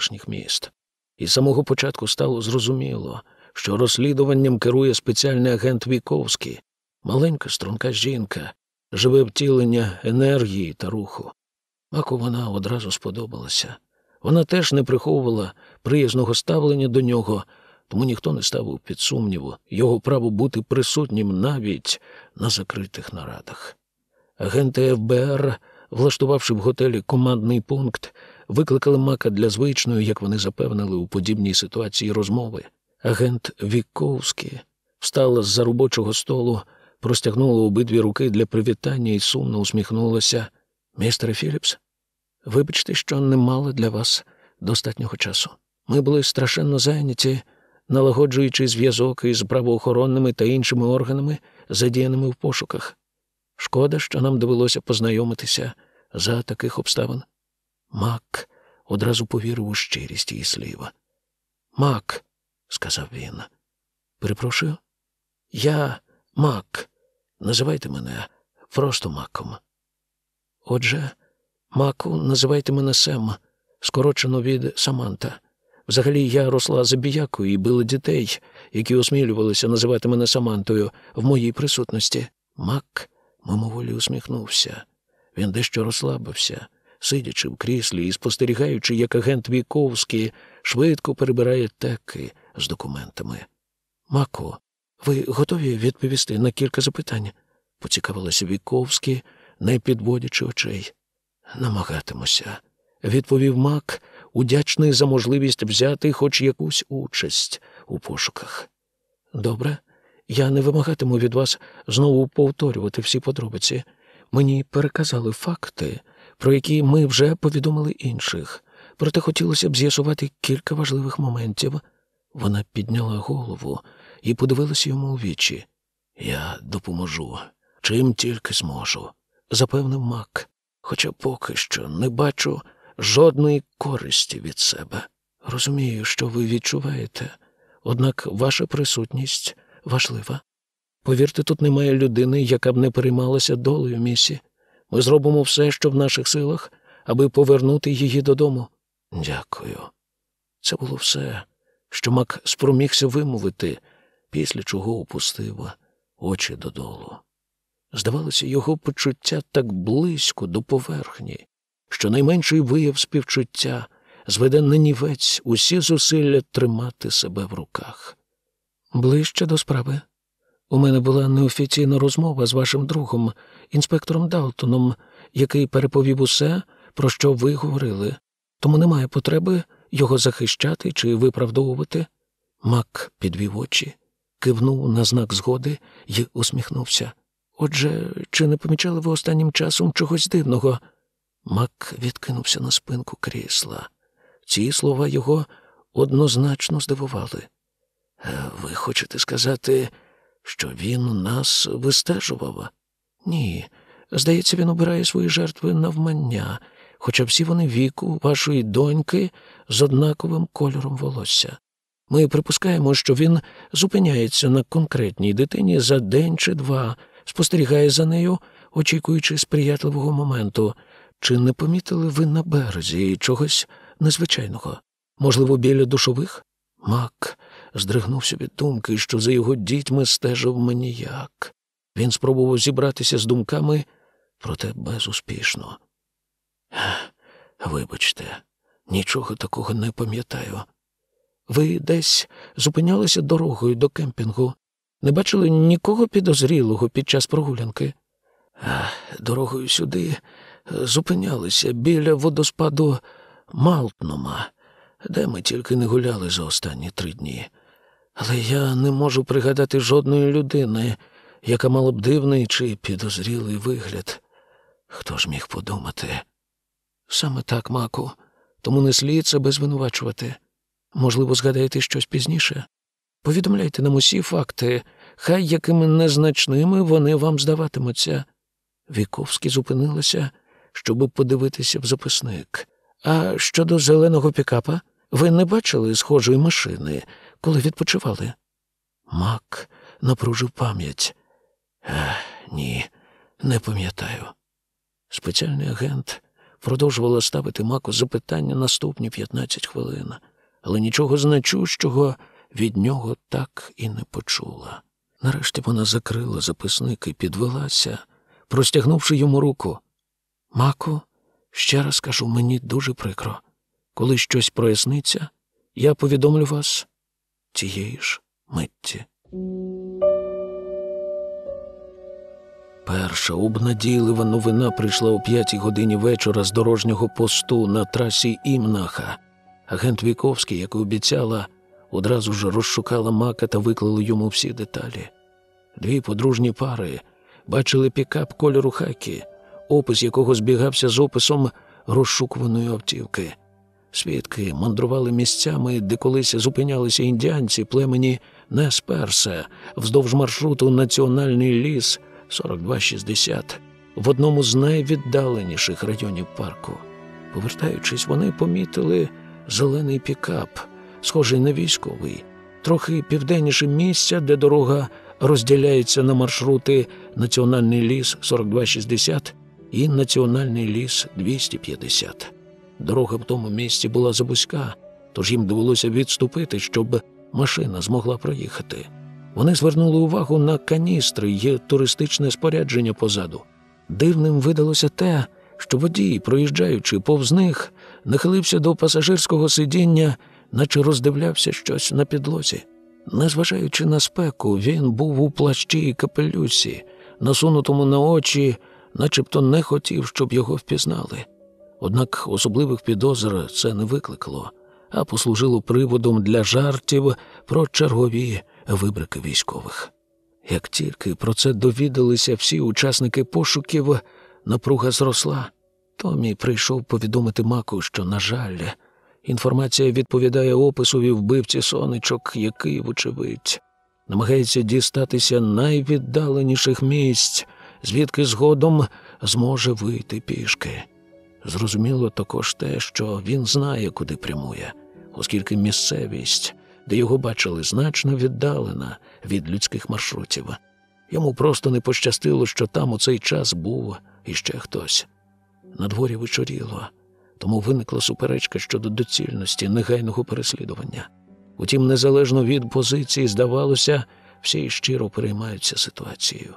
навколишніх міст. І з самого початку стало зрозуміло, що розслідуванням керує спеціальний агент Віковський, маленька струнка жінка, живе втілення енергії та руху. Маку вона одразу сподобалася. Вона теж не приховувала приязного ставлення до нього, тому ніхто не ставив під сумніву його право бути присутнім навіть на закритих нарадах. Агенти ФБР, влаштувавши в готелі командний пункт, викликали мака для звичної, як вони запевнили, у подібній ситуації розмови. Агент Віковський встала з-за робочого столу, простягнула обидві руки для привітання і сумно усміхнулася. Містере Філіпс, вибачте, що не мали для вас достатнього часу. Ми були страшенно зайняті, налагоджуючи зв'язок із правоохоронними та іншими органами, задіяними в пошуках. Шкода, що нам довелося познайомитися за таких обставин. Мак одразу повірив у щирість її слів. Мак, сказав він. Перепрошую, я Мак. Називайте мене просто Маком. Отже, Маку, називайте мене Сем, скорочено від Саманта. Взагалі я росла забіякою і била дітей, які осмілювалися називати мене Самантою в моїй присутності. Мак мимоволі усміхнувся. Він дещо розслабився, сидячи в кріслі і спостерігаючи, як агент Віковський швидко перебирає теки з документами. Мако, ви готові відповісти на кілька запитань? поцікавилася Віковський, не підводячи очей. Намагатимуся, відповів Мак, удячний за можливість взяти хоч якусь участь у пошуках. Добре, я не вимагатиму від вас знову повторювати всі подробиці. Мені переказали факти, про які ми вже повідомили інших, проте хотілося б з'ясувати кілька важливих моментів. Вона підняла голову і подивилася йому у вічі. Я допоможу, чим тільки зможу, запевнив Мак, хоча поки що не бачу жодної користі від себе. Розумію, що ви відчуваєте, однак ваша присутність важлива. Повірте, тут немає людини, яка б не переймалася долею місі. Ми зробимо все, що в наших силах, аби повернути її додому. Дякую. Це було все, що Мак спромігся вимовити, після чого опустив очі додолу. Здавалося, його почуття так близько до поверхні, що найменший вияв співчуття зведе на нівець усі зусилля тримати себе в руках. Ближче до справи. У мене була неофіційна розмова з вашим другом, інспектором Далтоном, який переповів усе, про що ви говорили, тому немає потреби його захищати чи виправдовувати. Мак підвів очі, кивнув на знак згоди і усміхнувся. Отже, чи не помічали ви останнім часом чогось дивного? Мак відкинувся на спинку крісла. Ці слова його однозначно здивували. «Е, ви хочете сказати, що він нас вистежував? Ні. Здається, він обирає свої жертви навмання, хоча всі вони віку вашої доньки з однаковим кольором волосся. Ми припускаємо, що він зупиняється на конкретній дитині за день чи два, спостерігає за нею, очікуючи сприятливого моменту. Чи не помітили ви на березі чогось незвичайного? Можливо, біля душових? Мак здригнувся від думки, що за його дітьми стежив маніяк. Він спробував зібратися з думками, проте безуспішно. Вибачте, нічого такого не пам'ятаю. Ви десь зупинялися дорогою до кемпінгу, не бачили нікого підозрілого під час прогулянки? Дорогою сюди зупинялися біля водоспаду Малтнома, де ми тільки не гуляли за останні три дні. Але я не можу пригадати жодної людини, яка мала б дивний чи підозрілий вигляд. Хто ж міг подумати? Саме так, Маку, тому не слід себе звинувачувати. Можливо, згадаєте щось пізніше? Повідомляйте нам усі факти, хай якими незначними вони вам здаватимуться. Віковські зупинилася, щоб подивитися в записник. А щодо зеленого пікапа, ви не бачили схожої машини, коли відпочивали? Мак напружив пам'ять. Ні, не пам'ятаю. Спеціальний агент продовжувала ставити маку запитання наступні 15 хвилин, але нічого значущого від нього так і не почула. Нарешті вона закрила записник і підвелася, простягнувши йому руку. Маку, ще раз кажу, мені дуже прикро. Коли щось проясниться, я повідомлю вас тієї ж митті. Перша обнадійлива новина прийшла о п'ятій годині вечора з дорожнього посту на трасі Імнаха. Агент Віковський, як і обіцяла, одразу ж розшукала мака та виклала йому всі деталі. Дві подружні пари бачили пікап кольору хакі, опис якого збігався з описом розшукуваної автівки. Свідки мандрували місцями, де колись зупинялися індіанці племені Несперсе вздовж маршруту Національний ліс 4260 в одному з найвіддаленіших районів парку. Повертаючись, вони помітили зелений пікап, схожий на військовий, трохи південніше місця, де дорога розділяється на маршрути Національний ліс 4260 і Національний ліс 250. Дорога в тому місці була забузька, тож їм довелося відступити, щоб машина змогла проїхати. Вони звернули увагу на каністри й туристичне спорядження позаду. Дивним видалося те, що водій, проїжджаючи повз них, нахилився до пасажирського сидіння, наче роздивлявся щось на підлозі. Незважаючи на спеку, він був у плащі і капелюсі, насунутому на очі, начебто не хотів, щоб його впізнали. Однак особливих підозр це не викликало, а послужило приводом для жартів про чергові вибрики військових. Як тільки про це довідалися всі учасники пошуків, напруга зросла. Томі прийшов повідомити маку, що, на жаль, інформація відповідає описові вбивці сонечок, який, вочевидь, намагається дістатися найвіддаленіших місць, звідки згодом зможе вийти пішки. Зрозуміло також те, що він знає, куди прямує, оскільки місцевість, де його бачили, значно віддалена від людських маршрутів. Йому просто не пощастило, що там у цей час був іще хтось. На дворі вечоріло, тому виникла суперечка щодо доцільності негайного переслідування. Утім, незалежно від позиції, здавалося, всі щиро переймаються ситуацією.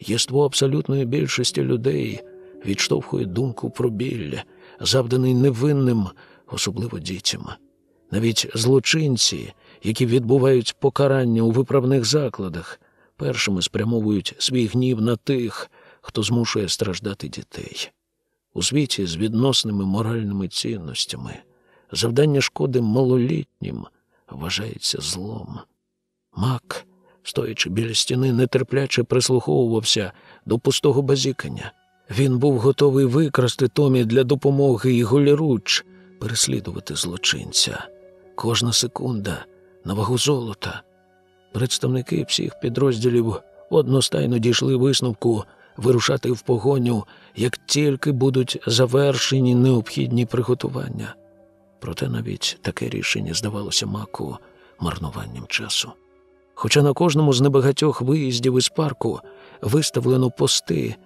Єство абсолютної більшості людей відштовхує думку про біль, завданий невинним, особливо дітям. Навіть злочинці, які відбувають покарання у виправних закладах, першими спрямовують свій гнів на тих, хто змушує страждати дітей. У світі з відносними моральними цінностями завдання шкоди малолітнім вважається злом. Мак, стоячи біля стіни, нетерпляче прислуховувався до пустого базікання. Він був готовий викрасти Томі для допомоги і голіруч переслідувати злочинця. Кожна секунда на вагу золота. Представники всіх підрозділів одностайно дійшли висновку вирушати в погоню, як тільки будуть завершені необхідні приготування. Проте навіть таке рішення здавалося маку марнуванням часу. Хоча на кожному з небагатьох виїздів із парку виставлено пости,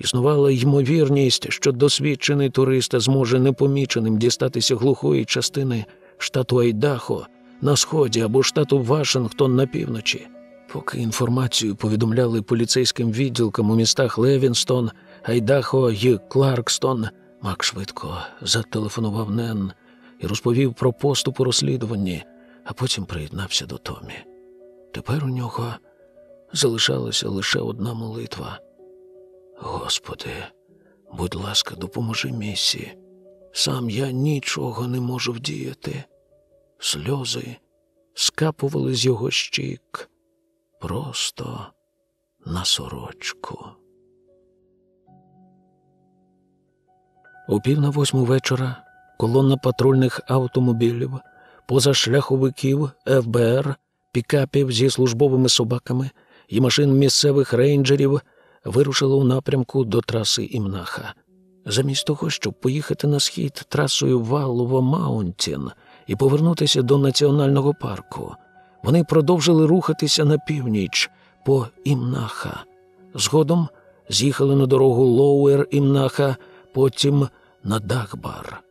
існувала ймовірність, що досвідчений турист зможе непоміченим дістатися глухої частини штату Айдахо на сході або штату Вашингтон на півночі. Поки інформацію повідомляли поліцейським відділкам у містах Левінстон, Айдахо і Кларкстон, Мак швидко зателефонував Нен і розповів про поступ у розслідуванні, а потім приєднався до Томі. Тепер у нього залишалася лише одна молитва. Господи, будь ласка, допоможи місі. Сам я нічого не можу вдіяти. Сльози скапували з його щік просто на сорочку. У пів на восьму вечора колона патрульних автомобілів, позашляховиків ФБР, пікапів зі службовими собаками і машин місцевих рейнджерів вирушила у напрямку до траси Імнаха. Замість того, щоб поїхати на схід трасою Валлово Маунтін і повернутися до національного парку, вони продовжили рухатися на північ по Імнаха. Згодом з'їхали на дорогу Лоуер Імнаха, потім на Дахбар.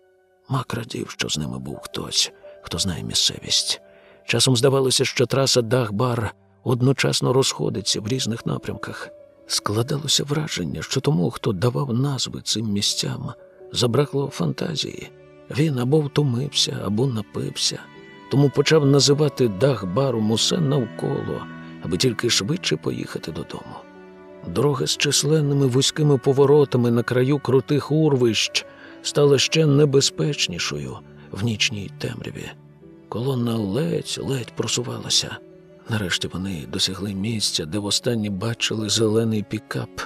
Мак радів, що з ними був хтось, хто знає місцевість. Часом здавалося, що траса Дахбар одночасно розходиться в різних напрямках. Складалося враження, що тому, хто давав назви цим місцям, забракло фантазії. Він або втомився, або напився, тому почав називати дах баром усе навколо, аби тільки швидше поїхати додому. Дорога з численними вузькими поворотами на краю крутих урвищ стала ще небезпечнішою в нічній темряві. Колона ледь-ледь просувалася. Нарешті вони досягли місця, де востаннє бачили зелений пікап,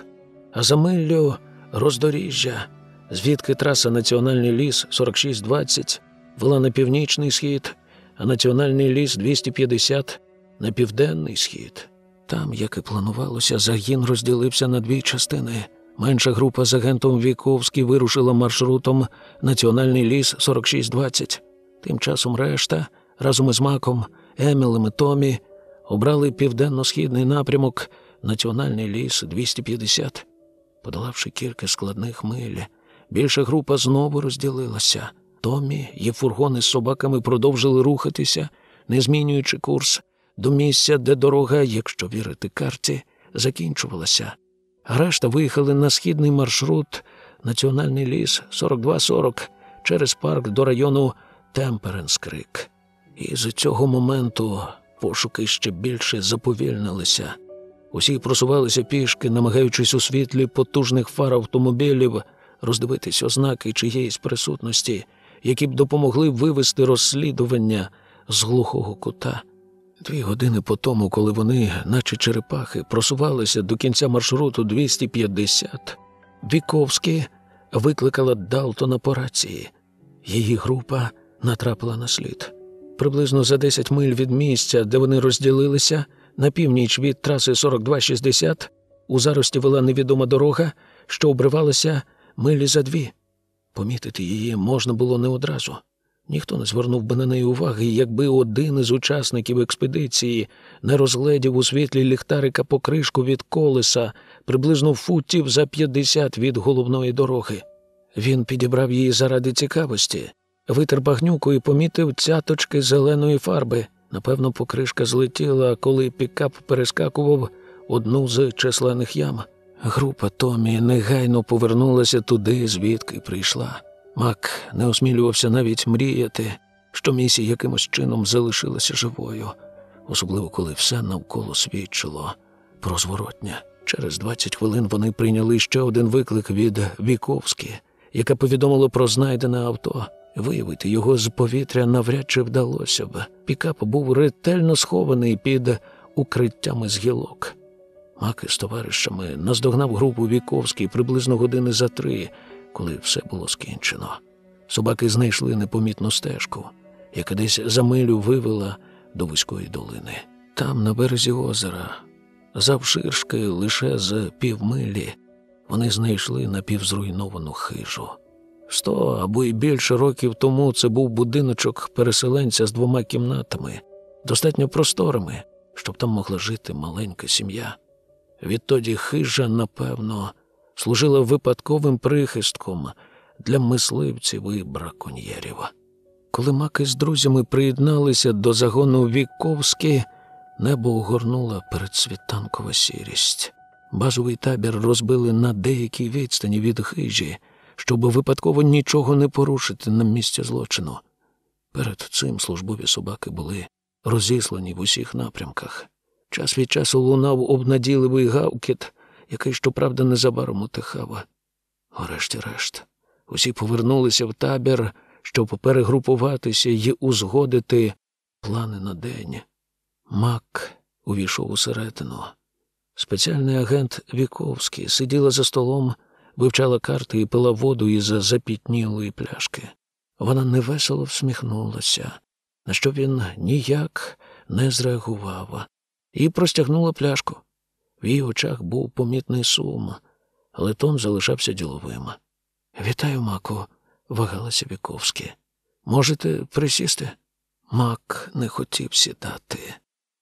а за миллю роздоріжжя, звідки траса Національний ліс 4620 вела на північний схід, а Національний ліс 250 на південний схід. Там, як і планувалося, загін розділився на дві частини. Менша група з агентом Віковський вирушила маршрутом Національний ліс 4620. Тим часом решта разом із Маком, Емілем і Томі обрали південно-східний напрямок Національний ліс 250. Подолавши кілька складних миль, більша група знову розділилася. Томі і фургони з собаками продовжили рухатися, не змінюючи курс, до місця, де дорога, якщо вірити карті, закінчувалася. Решта виїхали на східний маршрут Національний ліс 4240 через парк до району Темперенскрик. І з цього моменту пошуки ще більше заповільнилися. Усі просувалися пішки, намагаючись у світлі потужних фар автомобілів роздивитись ознаки чиєїсь присутності, які б допомогли вивести розслідування з глухого кута. Дві години по тому, коли вони, наче черепахи, просувалися до кінця маршруту 250, Віковський викликала Далтона по рації. Її група натрапила на слід. Приблизно за 10 миль від місця, де вони розділилися, на північ від траси 4260, у зарості вела невідома дорога, що обривалася милі за дві. Помітити її можна було не одразу. Ніхто не звернув би на неї уваги, якби один із учасників експедиції не розгледів у світлі ліхтарика покришку від колеса приблизно футів за 50 від головної дороги. Він підібрав її заради цікавості, витер багнюку і помітив цяточки зеленої фарби. Напевно, покришка злетіла, коли пікап перескакував одну з численних ям. Група Томі негайно повернулася туди, звідки прийшла. Мак не осмілювався навіть мріяти, що місія якимось чином залишилася живою, особливо коли все навколо свідчило про зворотня. Через 20 хвилин вони прийняли ще один виклик від Віковські, яка повідомила про знайдене авто. Виявити його з повітря навряд чи вдалося б. Пікап був ретельно схований під укриттями з гілок. Мак із товаришами наздогнав групу Віковський приблизно години за три, коли все було скінчено. Собаки знайшли непомітну стежку, яка десь за милю вивела до вузької долини. Там, на березі озера, завширшки лише з півмилі, вони знайшли напівзруйновану хижу. Сто або й більше років тому це був будиночок переселенця з двома кімнатами, достатньо просторими, щоб там могла жити маленька сім'я. Відтоді хижа, напевно, служила випадковим прихистком для мисливців і браконьєрів. Коли маки з друзями приєдналися до загону Віковські, небо огорнула передсвітанкова сірість. Базовий табір розбили на деякій відстані від хижі, щоб випадково нічого не порушити на місці злочину. Перед цим службові собаки були розіслані в усіх напрямках. Час від часу лунав обнадійливий гавкіт, який, щоправда, незабаром утихав. Урешті-решт, усі повернулися в табір, щоб перегрупуватися і узгодити плани на день. Мак увійшов усередину. Спеціальний агент Віковський сиділа за столом, вивчала карти і пила воду із запітнілої пляшки. Вона невесело всміхнулася, на що він ніяк не зреагував, і простягнула пляшку. В її очах був помітний сум, але тон залишався діловим. Вітаю, Маку, вагалася Віковське. Можете присісти? Мак не хотів сідати.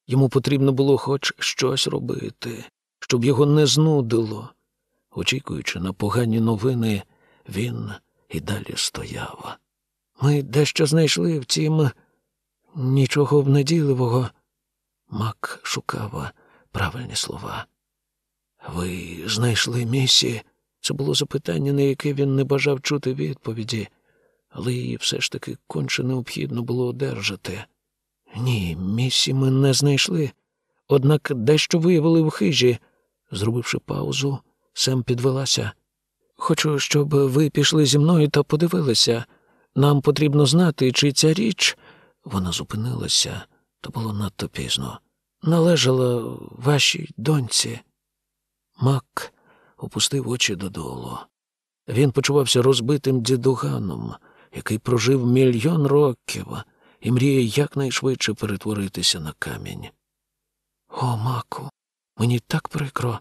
Йому потрібно було хоч щось робити, щоб його не знудило. Очікуючи на погані новини, він і далі стояв. Ми дещо знайшли, втім, нічого обнадійливого. Мак шукав правильні слова. Ви знайшли місі? Це було запитання, на яке він не бажав чути відповіді, але її все ж таки конче необхідно було одержати. Ні, місі ми не знайшли. Однак дещо виявили в хижі. Зробивши паузу, Сем підвелася. Хочу, щоб ви пішли зі мною та подивилися. Нам потрібно знати, чи ця річ. Вона зупинилася, то було надто пізно. Належала вашій доньці. Мак опустив очі додолу. Він почувався розбитим дідуганом, який прожив мільйон років і мріє якнайшвидше перетворитися на камінь. О, маку, мені так прикро,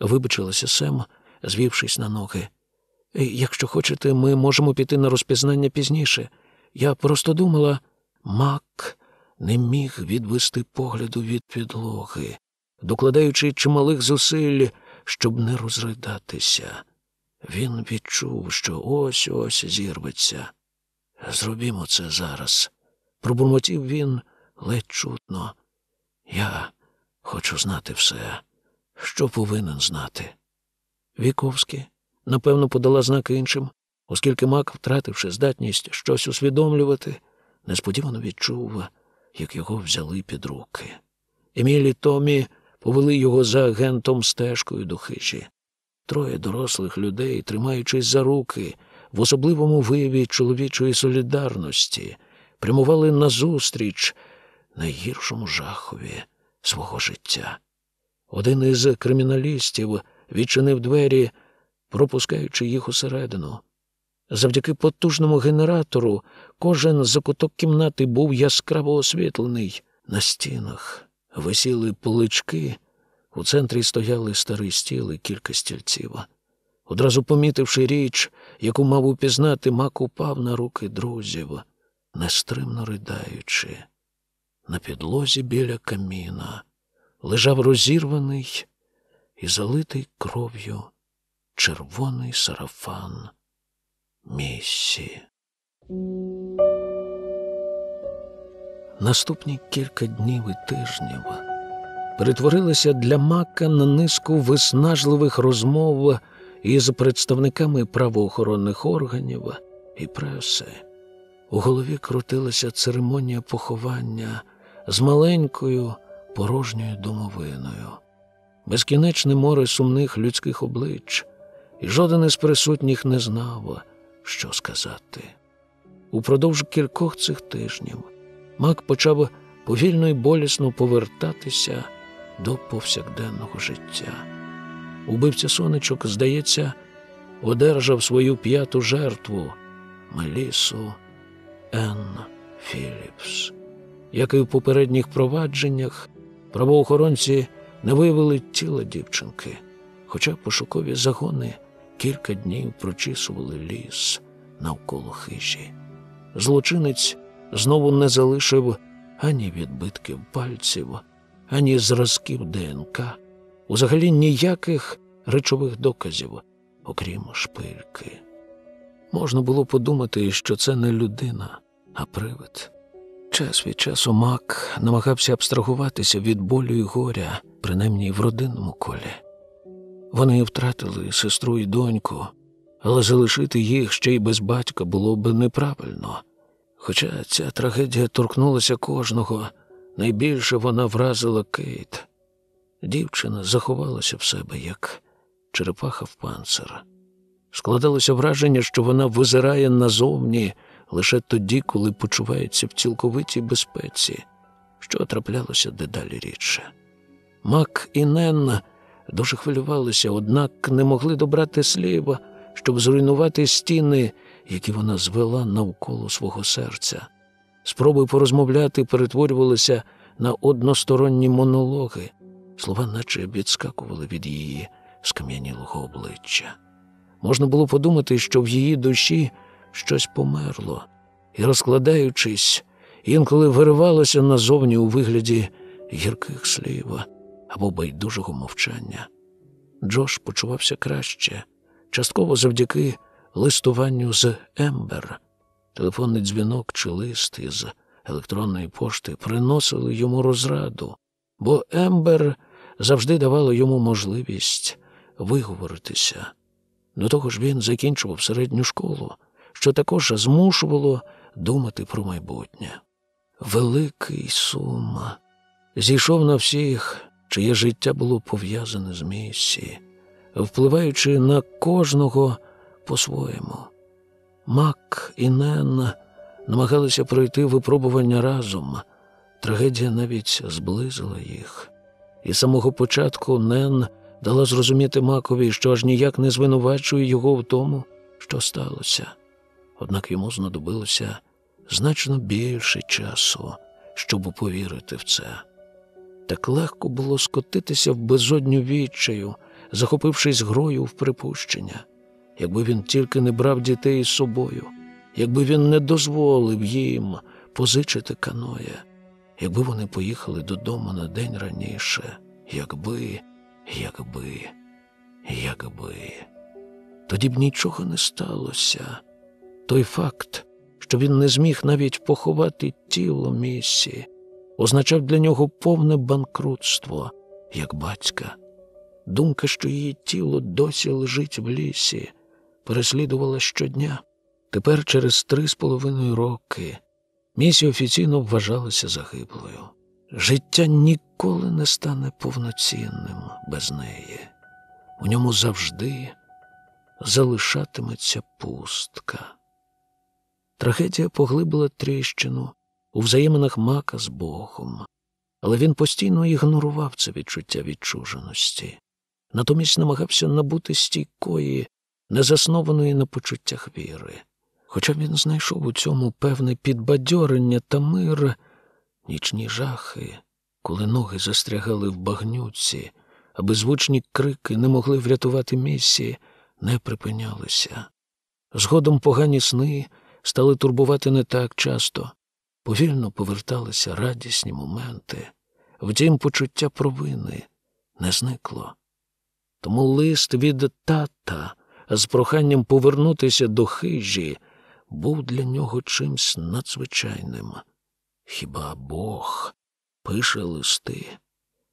вибачилася Сем, звівшись на ноги. «Е, Якщо хочете, ми можемо піти на розпізнання пізніше. Я просто думала, мак не міг відвести погляду від підлоги, докладаючи чималих зусиль, щоб не розридатися. Він відчув, що ось ось зірветься. Зробімо це зараз. Пробурмотів він ледь чутно. Я хочу знати все, що повинен знати. Віковський, напевно, подала знак іншим, оскільки мак, втративши здатність щось усвідомлювати, несподівано відчув, як його взяли під руки. Емілі Томі повели його за агентом стежкою до хижі. Троє дорослих людей, тримаючись за руки, в особливому вияві чоловічої солідарності, прямували назустріч найгіршому жахові свого життя. Один із криміналістів відчинив двері, пропускаючи їх усередину. Завдяки потужному генератору кожен закуток кімнати був яскраво освітлений. На стінах висіли полички, у центрі стояли старий стіл і кілька стільців. Одразу помітивши річ, яку мав упізнати, мак упав на руки друзів, нестримно ридаючи. На підлозі біля каміна лежав розірваний і залитий кров'ю червоний сарафан місі. Наступні кілька днів і тижнів перетворилися для Мака на низку виснажливих розмов із представниками правоохоронних органів і преси. У голові крутилася церемонія поховання з маленькою порожньою домовиною, безкінечне море сумних людських облич, і жоден із присутніх не знав, що сказати. Упродовж кількох цих тижнів Мак почав повільно і болісно повертатися до повсякденного життя. Убивця сонечок, здається, одержав свою п'яту жертву Мелісу Енн Філіпс. Як і в попередніх провадженнях, правоохоронці не виявили тіла дівчинки, хоча пошукові загони кілька днів прочісували ліс навколо хижі. Злочинець знову не залишив ані відбитків пальців, ані зразків ДНК, взагалі ніяких речових доказів, окрім шпильки. Можна було подумати, що це не людина, а привид. Час від часу Мак намагався абстрагуватися від болю і горя, принаймні в родинному колі. Вони втратили сестру і доньку, але залишити їх ще й без батька було б неправильно. Хоча ця трагедія торкнулася кожного, найбільше вона вразила Кейт. Дівчина заховалася в себе, як черепаха в панцир. Складалося враження, що вона визирає назовні лише тоді, коли почувається в цілковитій безпеці, що траплялося дедалі рідше. Мак і Нен дуже хвилювалися, однак не могли добрати слів, щоб зруйнувати стіни, які вона звела навколо свого серця. Спроби порозмовляти перетворювалися на односторонні монологи, слова наче відскакували від її скам'янілого обличчя. Можна було подумати, що в її душі щось померло, і, розкладаючись, інколи виривалося назовні у вигляді гірких слів або байдужого мовчання. Джош почувався краще, частково завдяки листуванню з Ембер. Телефонний дзвінок чи лист із електронної пошти приносили йому розраду, бо Ембер завжди давало йому можливість виговоритися. До того ж він закінчував середню школу, що також змушувало думати про майбутнє. Великий сум зійшов на всіх, чиє життя було пов'язане з місії, впливаючи на кожного по-своєму. Мак і Нен намагалися пройти випробування разом. Трагедія навіть зблизила їх. І з самого початку Нен дала зрозуміти Макові, що аж ніяк не звинувачує його в тому, що сталося. Однак йому знадобилося значно більше часу, щоб повірити в це. Так легко було скотитися в безодню відчаю, захопившись грою в припущення, якби він тільки не брав дітей з собою, якби він не дозволив їм позичити каноє, якби вони поїхали додому на день раніше, якби, якби, якби. Тоді б нічого не сталося. Той факт, що він не зміг навіть поховати тіло місії, означав для нього повне банкрутство, як батька. Думка, що її тіло досі лежить в лісі, переслідувала щодня. Тепер, через три з половиною роки, місія офіційно вважалася загиблою. Життя ніколи не стане повноцінним без неї. У ньому завжди залишатиметься пустка. Трагедія поглибила тріщину у взаєминах мака з Богом, але він постійно ігнорував це відчуття відчуженості, натомість намагався набути стійкої, незаснованої на почуттях віри. Хоча він знайшов у цьому певне підбадьорення та мир, нічні жахи, коли ноги застрягали в багнюці, а беззвучні крики не могли врятувати місії, не припинялися. Згодом погані сни стали турбувати не так часто, повільно поверталися радісні моменти, втім, почуття провини не зникло. Тому лист від тата з проханням повернутися до хижі був для нього чимсь надзвичайним. Хіба Бог пише листи?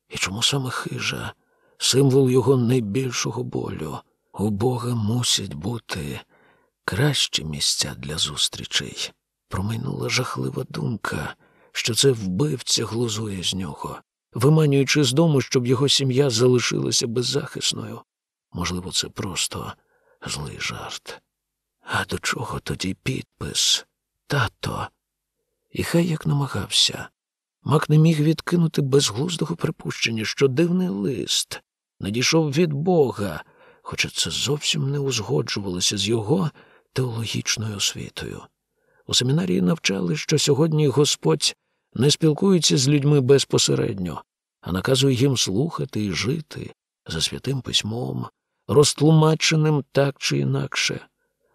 І чому саме хижа, символ його найбільшого болю? У Бога мусять бути кращі місця для зустрічей. Промайнула жахлива думка, що це вбивця глузує з нього, виманюючи з дому, щоб його сім'я залишилася беззахисною. Можливо, це просто злий жарт. А до чого тоді підпис? Тато. І хай як намагався. Мак не міг відкинути безглуздого припущення, що дивний лист надійшов від Бога, хоча це зовсім не узгоджувалося з його теологічною освітою. У семінарії навчали, що сьогодні Господь не спілкується з людьми безпосередньо, а наказує їм слухати і жити за святим письмом, розтлумаченим так чи інакше.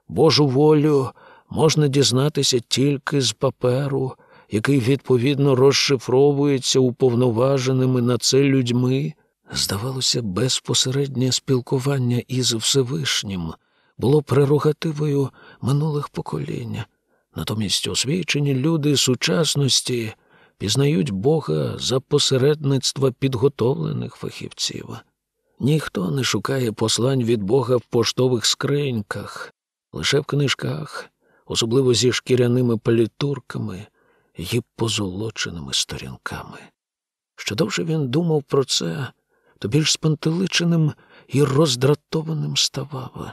Божу волю можна дізнатися тільки з паперу, який відповідно розшифровується уповноваженими на це людьми. Здавалося, безпосереднє спілкування із Всевишнім було прерогативою минулих поколінь. Натомість освічені люди сучасності пізнають Бога за посередництва підготовлених фахівців. Ніхто не шукає послань від Бога в поштових скриньках, лише в книжках, особливо зі шкіряними палітурками і позолоченими сторінками. Що довше він думав про це, то більш спантеличеним і роздратованим ставав.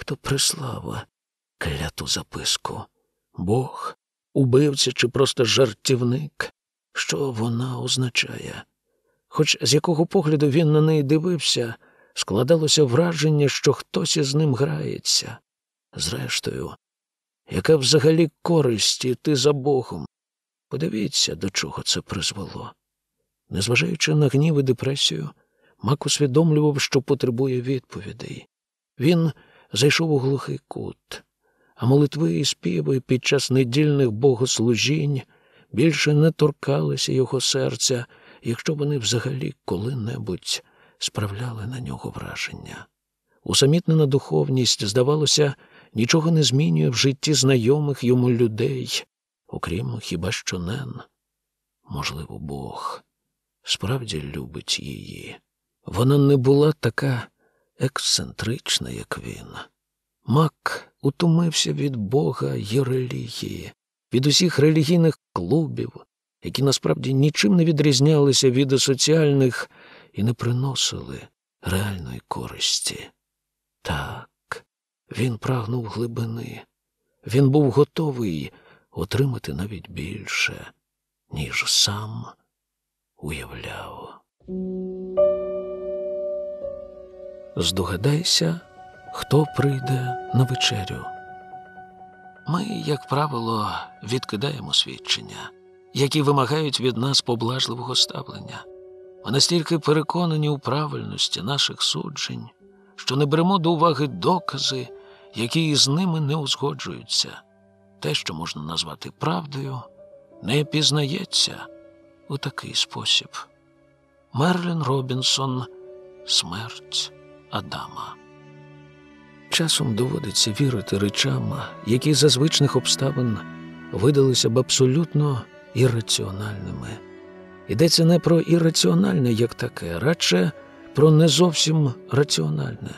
Хто прислав кляту записку? Бог, убивця чи просто жартівник? Що вона означає? Хоч з якого погляду він на неї дивився, складалося враження, що хтось із ним грається. Зрештою, яка взагалі користь іти за Богом? Подивіться, до чого це призвело. Незважаючи на гнів і депресію, Мак усвідомлював, що потребує відповідей. Він зайшов у глухий кут, а молитви і співи під час недільних богослужінь більше не торкалися його серця, якщо вони взагалі коли-небудь справляли на нього враження. Усамітнена духовність, здавалося, нічого не змінює в житті знайомих йому людей, окрім хіба що Нен. Можливо, Бог справді любить її. Вона не була така ексцентрична, як він. Мак утомився від Бога й релігії, від усіх релігійних клубів, які насправді нічим не відрізнялися від соціальних і не приносили реальної користі. Так, він прагнув глибини, він був готовий отримати навіть більше, ніж сам уявляв. Здогадайся, хто прийде на вечерю. Ми, як правило, відкидаємо свідчення, які вимагають від нас поблажливого ставлення. Ми настільки переконані у правильності наших суджень, що не беремо до уваги докази, які із ними не узгоджуються. Те, що можна назвати правдою, не пізнається у такий спосіб. Мерлін Робінсон Смерть Адама. Часом доводиться вірити речам, які за звичних обставин видалися б абсолютно ірраціональними. Йдеться не про ірраціональне як таке, радше про не зовсім раціональне.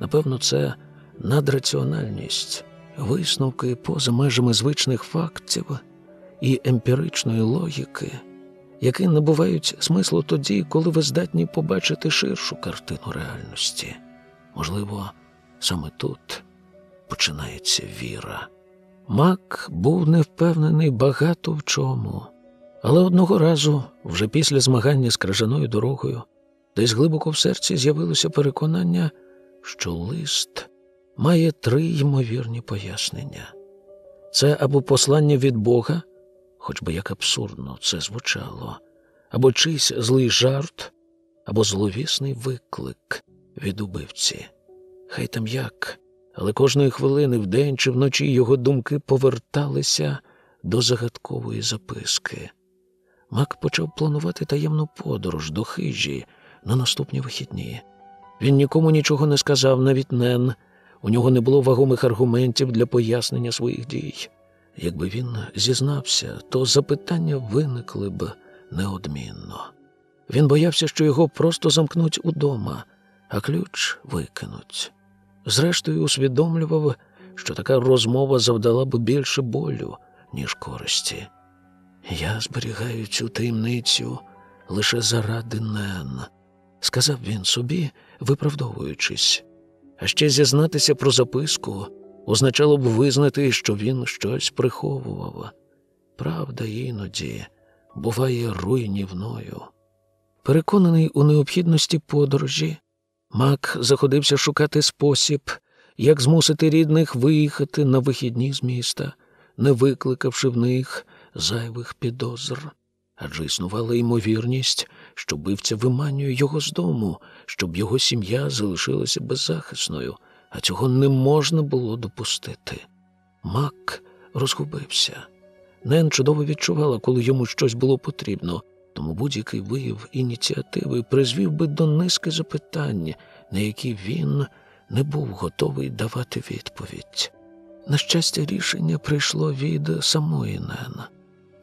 Напевно, це надраціональність, висновки поза межами звичних фактів і емпіричної логіки, які набувають смислу тоді, коли ви здатні побачити ширшу картину реальності. Можливо, саме тут починається віра. Мак був невпевнений багато в чому, але одного разу, вже після змагання з кражаною дорогою, десь глибоко в серці з'явилося переконання, що лист має три ймовірні пояснення. Це або послання від Бога, хоч би як абсурдно це звучало, або чийсь злий жарт, або зловісний виклик від убивці. Хай там як, але кожної хвилини вдень чи вночі його думки поверталися до загадкової записки. Мак почав планувати таємну подорож до хижі на наступні вихідні. Він нікому нічого не сказав, навіть Нен. У нього не було вагомих аргументів для пояснення своїх дій. Якби він зізнався, то запитання виникли б неодмінно. Він боявся, що його просто замкнуть удома, а ключ викинуть. Зрештою, усвідомлював, що така розмова завдала б більше болю, ніж користі. Я зберігаю цю таємницю лише заради Нен, сказав він собі, виправдовуючись. А ще зізнатися про записку означало б визнати, що він щось приховував. Правда, іноді буває руйнівною. Переконаний у необхідності подорожі, Мак заходився шукати спосіб, як змусити рідних виїхати на вихідні з міста, не викликавши в них зайвих підозр. Адже існувала ймовірність, що бивця виманює його з дому, щоб його сім'я залишилася беззахисною, а цього не можна було допустити. Мак розгубився. Нен чудово відчувала, коли йому щось було потрібно, тому будь-який вияв ініціативи призвів би до низки запитань, на які він не був готовий давати відповідь. На щастя, рішення прийшло від самої Нен.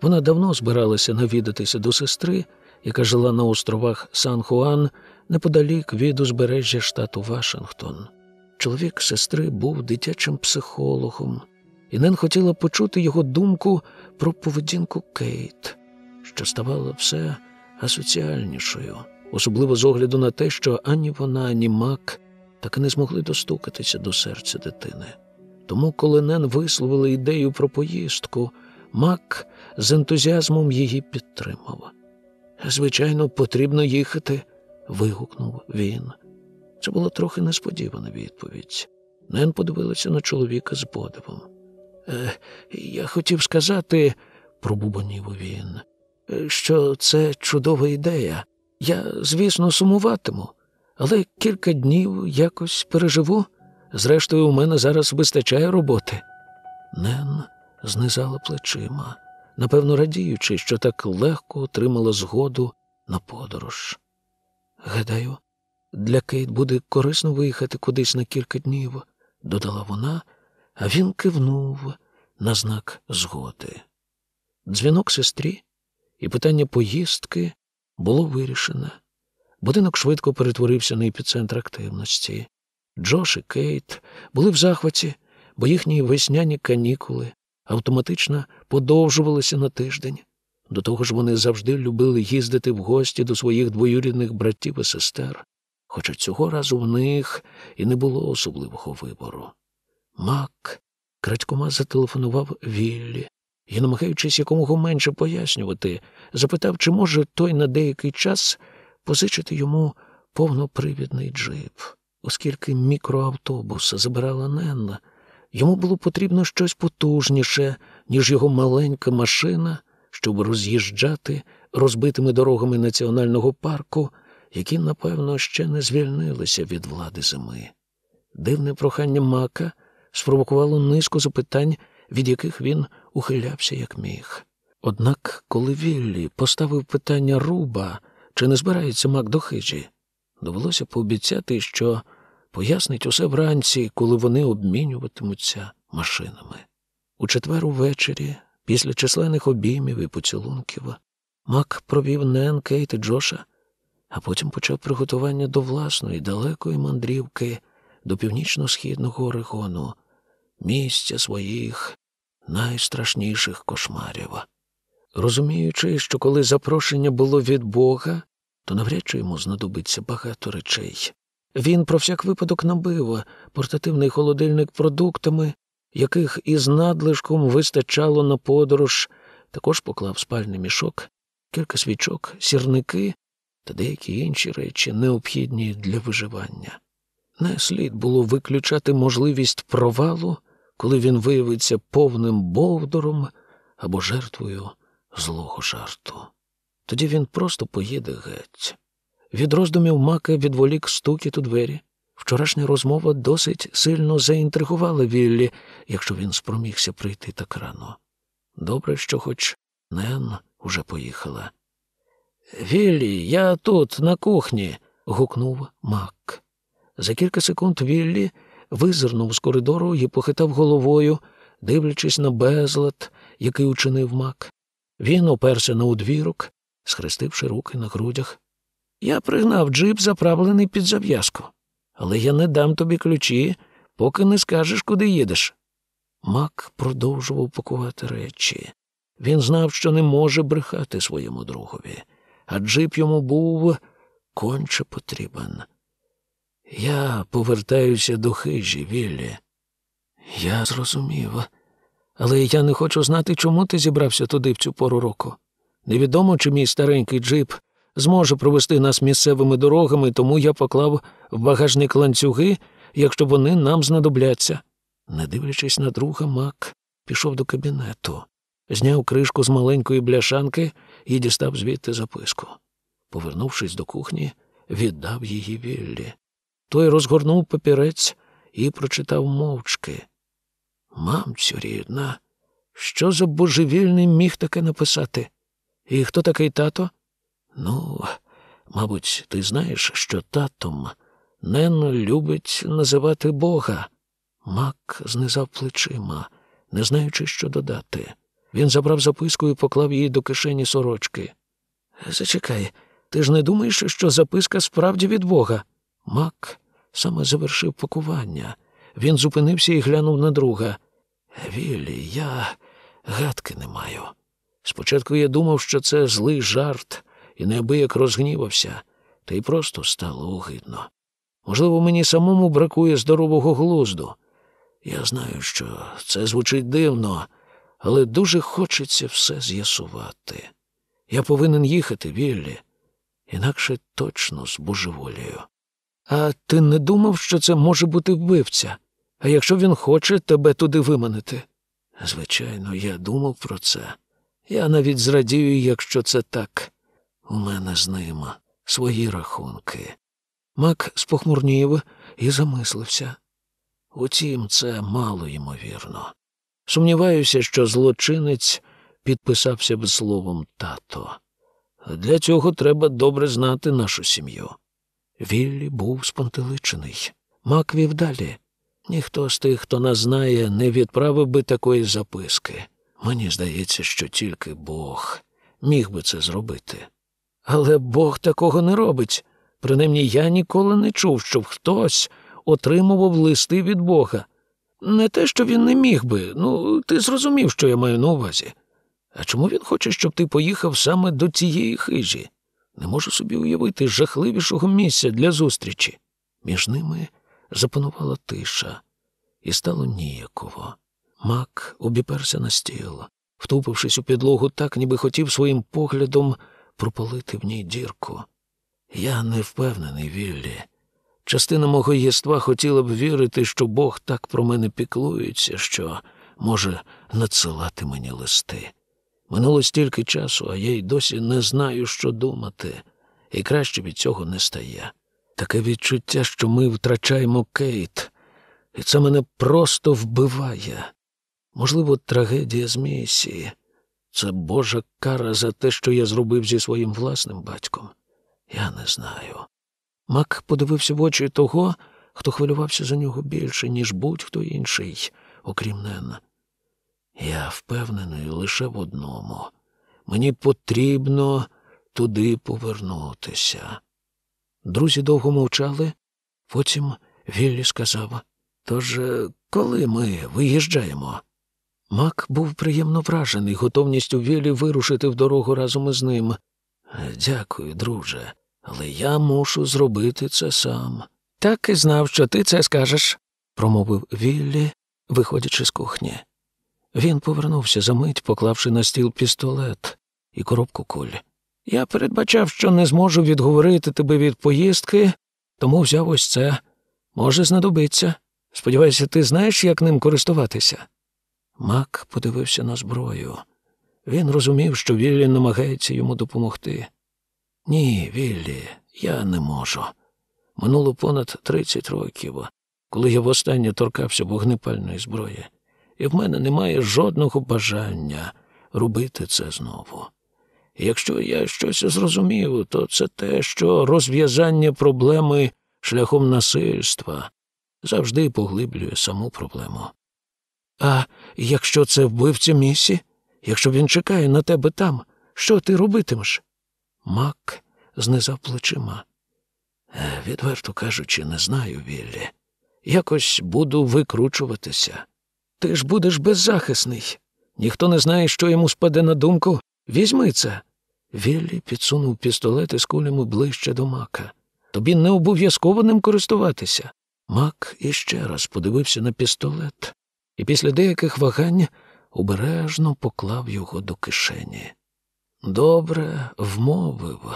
Вона давно збиралася навідатися до сестри, яка жила на островах Сан-Хуан неподалік від узбережжя штату Вашингтон. Чоловік сестри був дитячим психологом, і Нен хотіла почути його думку про поведінку Кейт, що ставала все асоціальнішою, особливо з огляду на те, що ані вона, ані Мак так і не змогли достукатися до серця дитини. Тому, коли Нен висловила ідею про поїздку, Мак з ентузіазмом її підтримав. Звичайно, потрібно їхати, вигукнув він. Це була трохи несподівана відповідь. Нен подивилася на чоловіка з подивом. Е, я хотів сказати, пробубонів він, що це чудова ідея. Я, звісно, сумуватиму, але кілька днів якось переживу. Зрештою, у мене зараз вистачає роботи. Нен знизала плечима, напевно, радіючи, що так легко отримала згоду на подорож. Гадаю, для Кейт буде корисно виїхати кудись на кілька днів, додала вона, а він кивнув на знак згоди. Дзвінок сестрі і питання поїздки було вирішене. Будинок швидко перетворився на епіцентр активності. Джош і Кейт були в захваті, бо їхні весняні канікули автоматично подовжувалися на тиждень. До того ж, вони завжди любили їздити в гості до своїх двоюрідних братів і сестер, хоча цього разу в них і не було особливого вибору. Мак крадькома зателефонував Віллі і, намагаючись якомога менше пояснювати, запитав, чи може той на деякий час позичити йому повнопривідний джип, оскільки мікроавтобус забирала Ненна, йому було потрібно щось потужніше, ніж його маленька машина, щоб роз'їжджати розбитими дорогами національного парку, які, напевно, ще не звільнилися від влади зими. Дивне прохання мака спровокувало низку запитань, від яких він ухилявся як міг. Однак, коли Віллі поставив питання руба, чи не збирається мак до хижі, довелося пообіцяти, що пояснить усе вранці, коли вони обмінюватимуться машинами. У четвер увечері, після численних обіймів і поцілунків, Мак провів Нен, Кейт і Джоша, а потім почав приготування до власної далекої мандрівки до північно-східного Орегону, місця своїх найстрашніших кошмарів. Розуміючи, що коли запрошення було від Бога, то навряд чи йому знадобиться багато речей. Він про всяк випадок набив портативний холодильник продуктами, яких із надлишком вистачало на подорож, також поклав спальний мішок, кілька свічок, сірники та деякі інші речі, необхідні для виживання. Не слід було виключати можливість провалу, коли він виявиться повним бовдором або жертвою злого жарту. Тоді він просто поїде геть. Від роздумів мака відволік стукіт у двері. Вчорашня розмова досить сильно заінтригувала Віллі, якщо він спромігся прийти так рано. Добре, що хоч Нен уже поїхала. Віллі, я тут, на кухні. гукнув Мак. За кілька секунд Віллі визирнув з коридору і похитав головою, дивлячись на безлад, який учинив Мак. Він оперся на удвірок, схрестивши руки на грудях. Я пригнав джип, заправлений під зав'язку, але я не дам тобі ключі, поки не скажеш, куди їдеш. Мак продовжував пакувати речі. Він знав, що не може брехати своєму другові, а джип йому був конче потрібен. Я повертаюся до хижі, Віллі. Я зрозумів, але я не хочу знати, чому ти зібрався туди в цю пору року. Невідомо, чи мій старенький джип зможе провести нас місцевими дорогами, тому я поклав в багажник ланцюги, якщо вони нам знадобляться. Не дивлячись на друга, Мак пішов до кабінету, зняв кришку з маленької бляшанки і дістав звідти записку. Повернувшись до кухні, віддав її Віллі. Той розгорнув папірець і прочитав мовчки. Мамцю рідна, що за божевільний міг таке написати? І хто такий тато? Ну, мабуть, ти знаєш, що татом Нен любить називати Бога. Мак знизав плечима, не знаючи, що додати. Він забрав записку і поклав її до кишені сорочки. Зачекай, ти ж не думаєш, що записка справді від Бога? Мак саме завершив пакування. Він зупинився і глянув на друга. Віллі, я гадки не маю. Спочатку я думав, що це злий жарт, і неабияк розгнівався, та й просто стало огидно. Можливо, мені самому бракує здорового глузду. Я знаю, що це звучить дивно, але дуже хочеться все з'ясувати. Я повинен їхати, Віллі, інакше точно з божеволію. А ти не думав, що це може бути вбивця? А якщо він хоче тебе туди виманити? Звичайно, я думав про це. Я навіть зрадію, якщо це так. У мене з ним свої рахунки. Мак спохмурнів і замислився. Утім, це мало ймовірно. Сумніваюся, що злочинець підписався б словом тато. Для цього треба добре знати нашу сім'ю. Віллі був спантеличений. Мак вів далі. Ніхто з тих, хто нас знає, не відправив би такої записки. Мені здається, що тільки Бог міг би це зробити. Але Бог такого не робить. Принаймні я ніколи не чув, щоб хтось отримував листи від Бога. Не те, що він не міг би, ну, ти зрозумів, що я маю на увазі. А чому він хоче, щоб ти поїхав саме до цієї хижі? Не можу собі уявити жахливішого місця для зустрічі. Між ними запанувала тиша, і стало ніяково. Мак обіперся на стіл, втупившись у підлогу, так, ніби хотів своїм поглядом пропалити в ній дірку. Я не впевнений, Віллі. Частина мого єства хотіла б вірити, що Бог так про мене піклується, що може надсилати мені листи. Минуло стільки часу, а я й досі не знаю, що думати, і краще від цього не стає. Таке відчуття, що ми втрачаємо Кейт, і це мене просто вбиває. Можливо, трагедія з місії. Це Божа кара за те, що я зробив зі своїм власним батьком. Я не знаю. Мак подивився в очі того, хто хвилювався за нього більше, ніж будь-хто інший, окрім Нена. Я впевнений лише в одному. Мені потрібно туди повернутися. Друзі довго мовчали, потім Віллі сказав Тож, е, коли ми виїжджаємо? Мак був приємно вражений готовністю Віллі вирушити в дорогу разом із ним. Дякую, друже, але я мушу зробити це сам. Так і знав, що ти це скажеш, промовив Віллі, виходячи з кухні. Він повернувся за мить, поклавши на стіл пістолет і коробку куль. Я передбачав, що не зможу відговорити тебе від поїздки, тому взяв ось це. Може, знадобиться. Сподіваюся, ти знаєш, як ним користуватися. Мак подивився на зброю. Він розумів, що Віллі намагається йому допомогти. Ні, Віллі, я не можу. Минуло понад тридцять років, коли я востаннє торкався вогнепальної зброї, і в мене немає жодного бажання робити це знову. Якщо я щось зрозумів, то це те, що розв'язання проблеми шляхом насильства завжди поглиблює саму проблему. А якщо це вбивця місі, якщо він чекає на тебе там, що ти робитимеш? Мак знизав плечима. «Е, відверто кажучи, не знаю, Віллі. Якось буду викручуватися. Ти ж будеш беззахисний. Ніхто не знає, що йому спаде на думку. Візьми це. Віллі підсунув пістолет із кулями ближче до мака. Тобі не обов'язково ним користуватися. Мак іще раз подивився на пістолет і після деяких вагань обережно поклав його до кишені. Добре вмовив,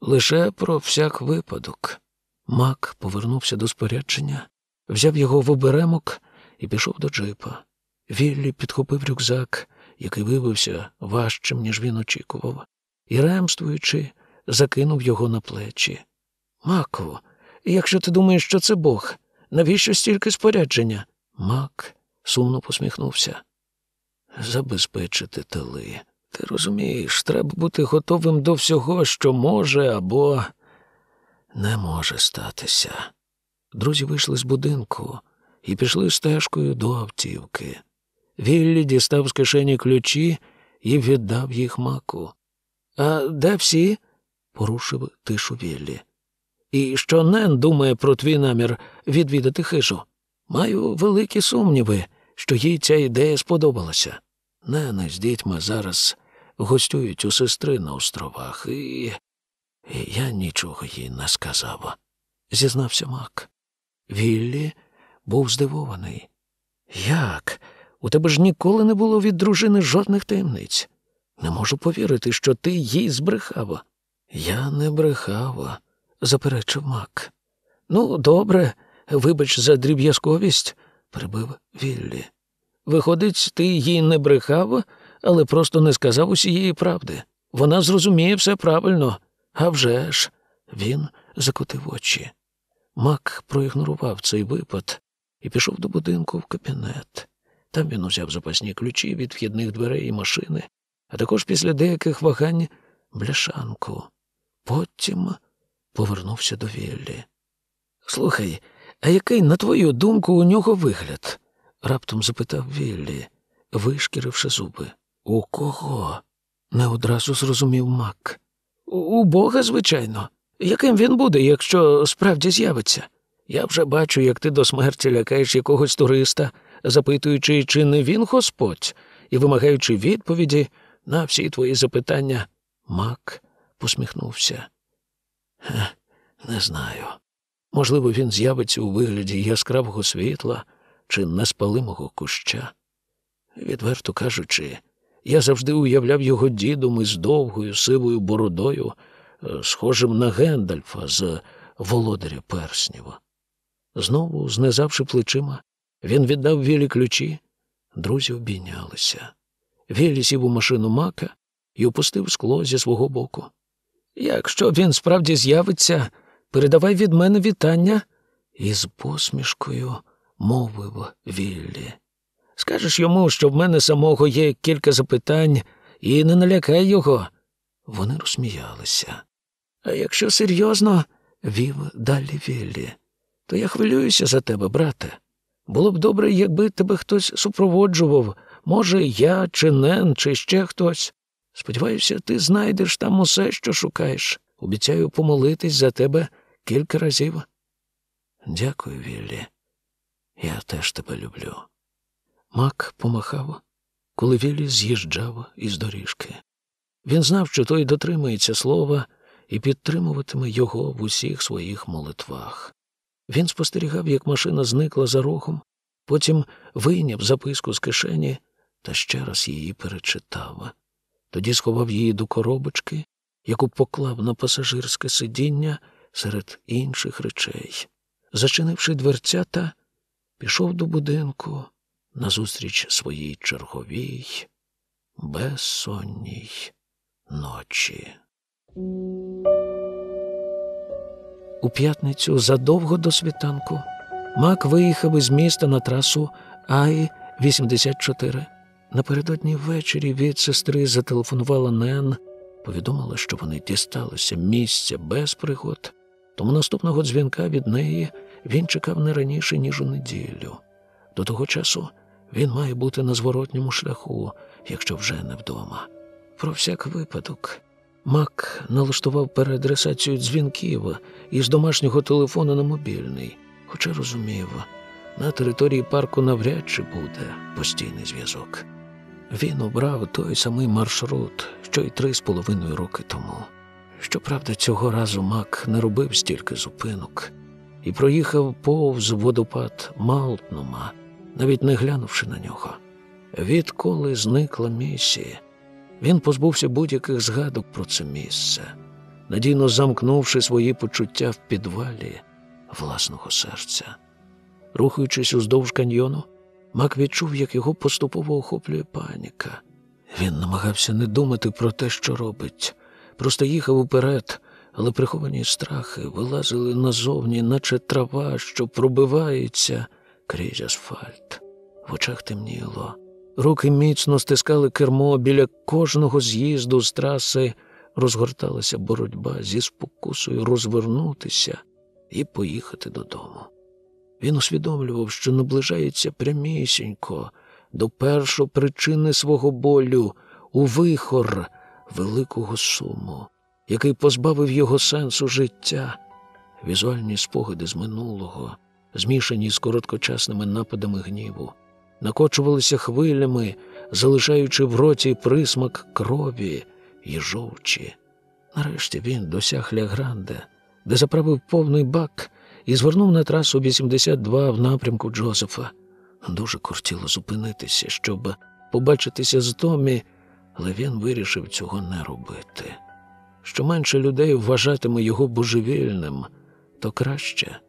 лише про всяк випадок. Мак повернувся до спорядження, взяв його в оберемок і пішов до джипа. Віллі підхопив рюкзак, який виявився важчим, ніж він очікував, і, ремствуючи, закинув його на плечі. Маку, якщо ти думаєш, що це Бог, навіщо стільки спорядження? Мак сумно посміхнувся. Забезпечити тили. Ти розумієш, треба бути готовим до всього, що може або не може статися. Друзі вийшли з будинку і пішли стежкою до автівки. Віллі дістав з кишені ключі і віддав їх маку. А де всі? порушив тишу Віллі. І що Нен думає про твій намір відвідати хижу? Маю великі сумніви, що їй ця ідея сподобалася. Нена з дітьми зараз гостюють у сестри на островах, і, я нічого їй не сказав, зізнався Мак. Віллі був здивований. Як? У тебе ж ніколи не було від дружини жодних таємниць. Не можу повірити, що ти їй збрехав. Я не брехав, заперечив Мак. Ну, добре, вибач за дріб'язковість, прибив Віллі. Виходить, ти їй не брехав, але просто не сказав усієї правди. Вона зрозуміє все правильно. А вже ж!» Він закотив очі. Мак проігнорував цей випад і пішов до будинку в кабінет. Там він узяв запасні ключі від вхідних дверей і машини, а також після деяких вагань бляшанку. Потім повернувся до Віллі. Слухай, А який, на твою думку, у нього вигляд? раптом запитав Віллі, вишкіривши зуби. У кого? не одразу зрозумів Мак. У Бога, звичайно. Яким він буде, якщо справді з'явиться? Я вже бачу, як ти до смерті лякаєш якогось туриста, запитуючи, чи не він Господь, і вимагаючи відповіді на всі твої запитання. Мак посміхнувся. Не знаю. Можливо, він з'явиться у вигляді яскравого світла чи неспалимого куща. Відверто кажучи, я завжди уявляв його дідом із довгою сивою бородою, е, схожим на Гендальфа з володаря перснів. Знову, знизавши плечима, він віддав Вілі ключі. Друзі обійнялися. Вілі сів у машину мака і опустив скло зі свого боку. Якщо він справді з'явиться, передавай від мене вітання. І з посмішкою мовив Віллі. Скажеш йому, що в мене самого є кілька запитань, і не налякай його. Вони розсміялися. А якщо серйозно, вів далі Віллі, то я хвилююся за тебе, брате. Було б добре, якби тебе хтось супроводжував, може, я, чи Нен, чи ще хтось. Сподіваюся, ти знайдеш там усе, що шукаєш. Обіцяю помолитись за тебе кілька разів. Дякую, Віллі. Я теж тебе люблю. Мак помахав, коли Віллі з'їжджав із доріжки. Він знав, що той дотримається слова і підтримуватиме його в усіх своїх молитвах. Він спостерігав, як машина зникла за рогом, потім вийняв записку з кишені та ще раз її перечитав. Тоді сховав її до коробочки, яку поклав на пасажирське сидіння серед інших речей. Зачинивши дверцята, пішов до будинку назустріч своїй черговій, безсонній ночі. У п'ятницю задовго до світанку Мак виїхав із міста на трасу Ай 84. Напередодні ввечері від сестри зателефонувала Нен, повідомила, що вони дісталися місця без пригод, тому наступного дзвінка від неї він чекав не раніше, ніж у неділю. До того часу він має бути на зворотньому шляху, якщо вже не вдома. Про всяк випадок. Мак налаштував переадресацію дзвінків із домашнього телефону на мобільний, хоча розумів, на території парку навряд чи буде постійний зв'язок. Він обрав той самий маршрут, що й три з половиною роки тому. Щоправда, цього разу Мак не робив стільки зупинок і проїхав повз водопад Малтнума, навіть не глянувши на нього. Відколи зникла місія, він позбувся будь-яких згадок про це місце, надійно замкнувши свої почуття в підвалі власного серця. Рухаючись уздовж каньйону, Мак відчув, як його поступово охоплює паніка. Він намагався не думати про те, що робить, просто їхав уперед, але приховані страхи вилазили назовні, наче трава, що пробивається крізь асфальт. В очах темніло. Руки міцно стискали кермо біля кожного з'їзду з траси, розгорталася боротьба зі спокусою розвернутися і поїхати додому. Він усвідомлював, що наближається прямісінько до першої причини свого болю у вихор великого суму, який позбавив його сенсу життя, візуальні спогади з минулого, змішані з короткочасними нападами гніву, накочувалися хвилями, залишаючи в роті присмак крові і жовчі. Нарешті він досяг Лягранде, де заправив повний бак і звернув на трасу 82 в напрямку Джозефа. Дуже кортіло зупинитися, щоб побачитися з Томі, але він вирішив цього не робити. Що менше людей вважатиме його божевільним, то краще.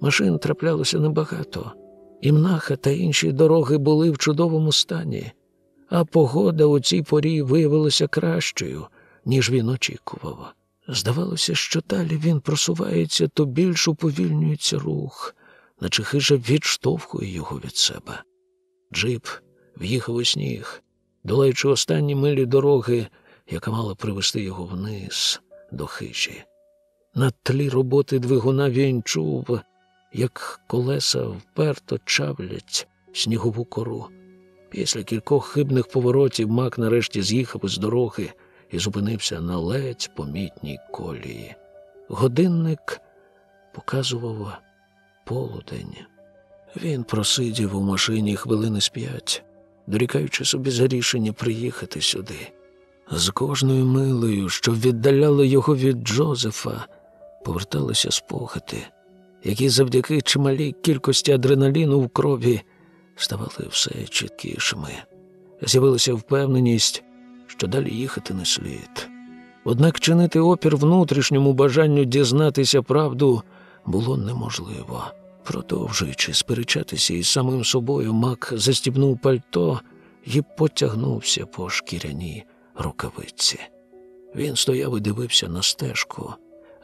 Машин траплялося небагато, і мнаха та інші дороги були в чудовому стані, а погода у цій порі виявилася кращою, ніж він очікував. Здавалося, що далі він просувається, то більш уповільнюється рух, наче хижа відштовхує його від себе. Джип в'їхав у сніг, долаючи останні милі дороги, яка мала привести його вниз до хижі. На тлі роботи двигуна він чув, як колеса вперто чавлять снігову кору. Після кількох хибних поворотів мак нарешті з'їхав із дороги і зупинився на ледь помітній колії. Годинник показував полудень. Він просидів у машині хвилини з п'ять, дорікаючи собі за рішення приїхати сюди. З кожною милою, що віддаляла його від Джозефа, поверталися спогади, які завдяки чималій кількості адреналіну в крові ставали все чіткішими. З'явилася впевненість, що далі їхати не слід. Однак чинити опір внутрішньому бажанню дізнатися правду було неможливо. Продовжуючи сперечатися із самим собою, Мак застібнув пальто і потягнувся по шкіряній рукавиці. Він стояв і дивився на стежку,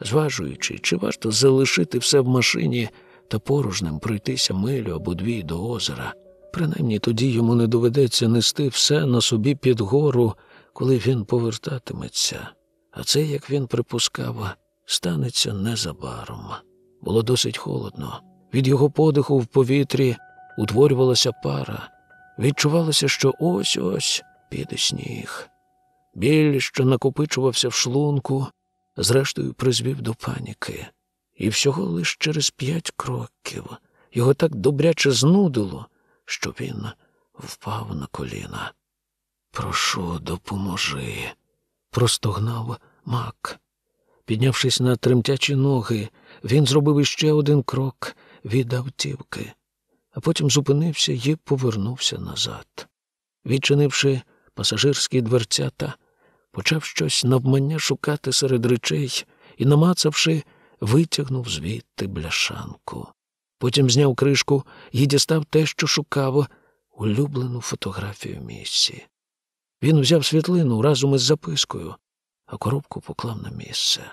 зважуючи, чи варто залишити все в машині та порожнем пройтися милю або дві до озера. Принаймні тоді йому не доведеться нести все на собі під гору, коли він повертатиметься. А це, як він припускав, станеться незабаром. Було досить холодно. Від його подиху в повітрі утворювалася пара. Відчувалося, що ось ось піде сніг. Біль, що накопичувався в шлунку, зрештою призвів до паніки. І всього лиш через п'ять кроків його так добряче знудило, що він впав на коліна. Прошу, допоможи, простогнав мак. Піднявшись на тремтячі ноги, він зробив іще один крок від автівки, а потім зупинився і повернувся назад. Відчинивши пасажирські дверцята, почав щось навмання шукати серед речей і, намацавши, витягнув звідти бляшанку. Потім зняв кришку і дістав те, що шукав, улюблену фотографію місці. Він взяв світлину разом із запискою, а коробку поклав на місце.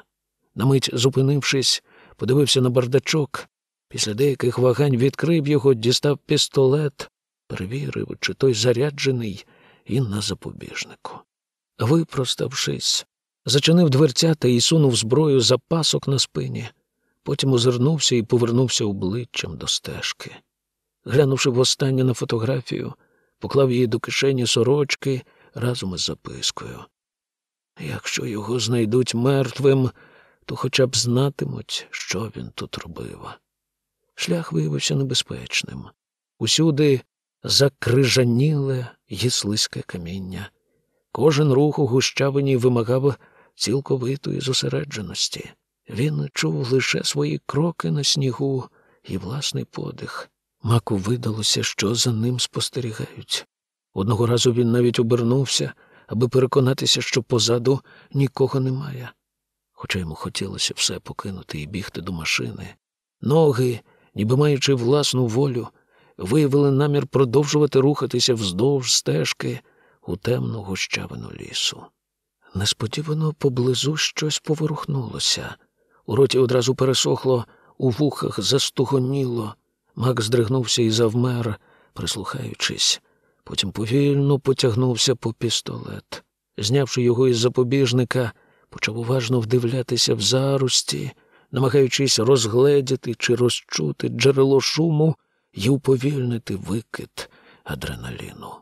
На мить зупинившись, подивився на бардачок. Після деяких вагань відкрив його, дістав пістолет, перевірив, чи той заряджений, і на запобіжнику. Випроставшись, зачинив дверцята і сунув зброю за пасок на спині. Потім озирнувся і повернувся обличчям до стежки. Глянувши востаннє на фотографію, поклав її до кишені сорочки разом із запискою. Якщо його знайдуть мертвим, то хоча б знатимуть, що він тут робив. Шлях виявився небезпечним. Усюди закрижаніле й слизьке каміння. Кожен рух у гущавині вимагав цілковитої зосередженості. Він чув лише свої кроки на снігу і власний подих. Маку видалося, що за ним спостерігають. Одного разу він навіть обернувся, аби переконатися, що позаду нікого немає. Хоча йому хотілося все покинути і бігти до машини. Ноги, ніби маючи власну волю, виявили намір продовжувати рухатися вздовж стежки у темну гущавину лісу. Несподівано поблизу щось поворухнулося. У роті одразу пересохло, у вухах застугоніло. Мак здригнувся і завмер, прислухаючись. Потім повільно потягнувся по пістолет. Знявши його із запобіжника, почав уважно вдивлятися в зарості, намагаючись розгледіти чи розчути джерело шуму і уповільнити викид адреналіну.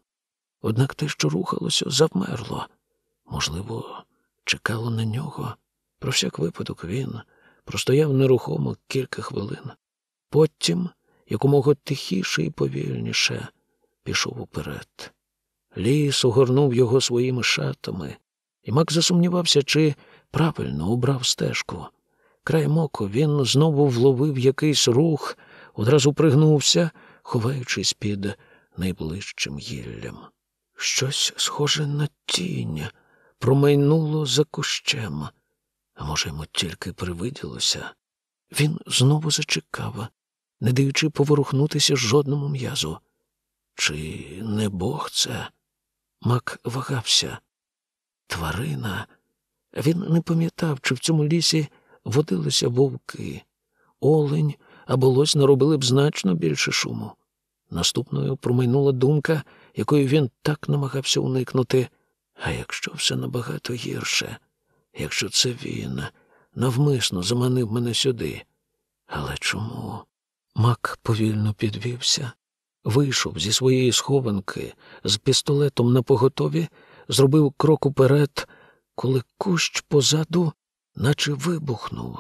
Однак те, що рухалося, завмерло. Можливо, чекало на нього. Про всяк випадок він простояв нерухомо кілька хвилин. Потім, якомога тихіше і повільніше, пішов уперед. Ліс огорнув його своїми шатами, і Мак засумнівався, чи правильно обрав стежку. Краєм оку він знову вловив якийсь рух, одразу пригнувся, ховаючись під найближчим гіллям. Щось схоже на тінь промайнуло за кущем. А може, йому тільки привиділося. Він знову зачекав, не даючи поворухнутися жодному м'язу. Чи не Бог це? Мак вагався. Тварина. Він не пам'ятав, чи в цьому лісі водилися вовки. Олень або лось наробили б значно більше шуму. Наступною промайнула думка, якою він так намагався уникнути. А якщо все набагато гірше, якщо це він навмисно заманив мене сюди. Але чому? Мак повільно підвівся, вийшов зі своєї схованки з пістолетом на поготові, зробив крок уперед, коли кущ позаду, наче вибухнув.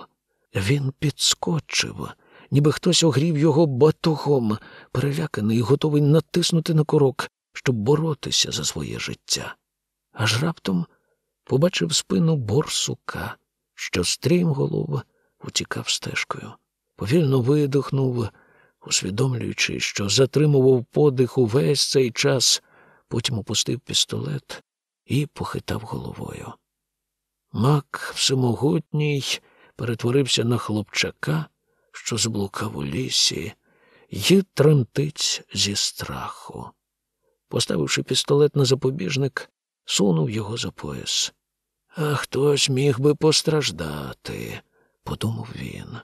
Він підскочив, ніби хтось огрів його батогом, переляканий і готовий натиснути на курок, щоб боротися за своє життя. Аж раптом побачив спину борсука, що стрімголов утікав стежкою. Повільно видихнув, усвідомлюючи, що затримував подих увесь цей час, потім опустив пістолет і похитав головою. Мак всемогутній перетворився на хлопчака, що зблукав у лісі, й тремтить зі страху. Поставивши пістолет на запобіжник, сунув його за пояс. А хтось міг би постраждати, подумав він.